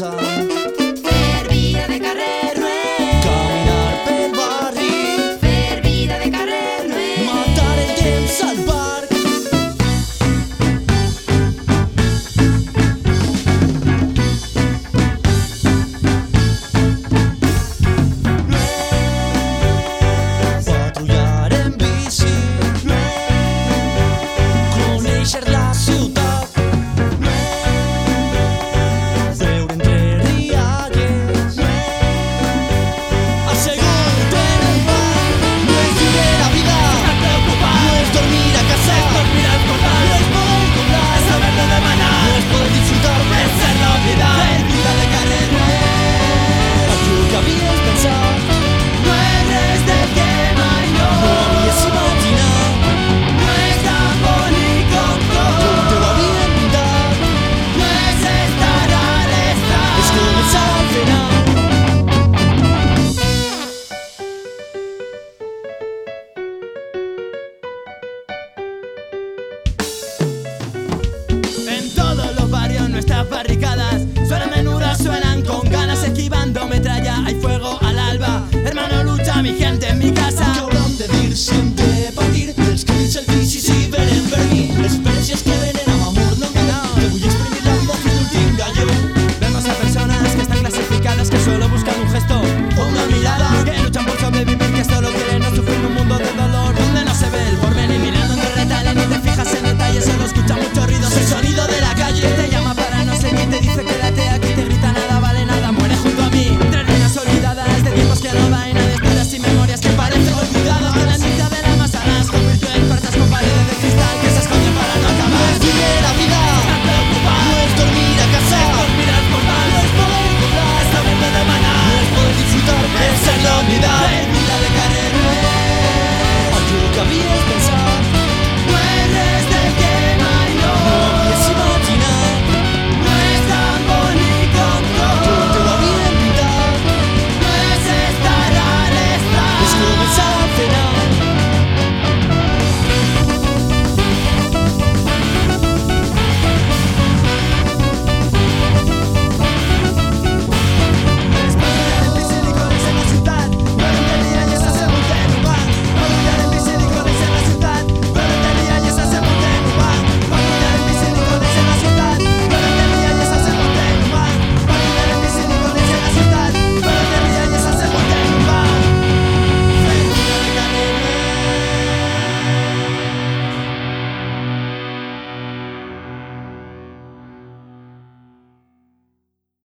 guitar. nuestras barricadas.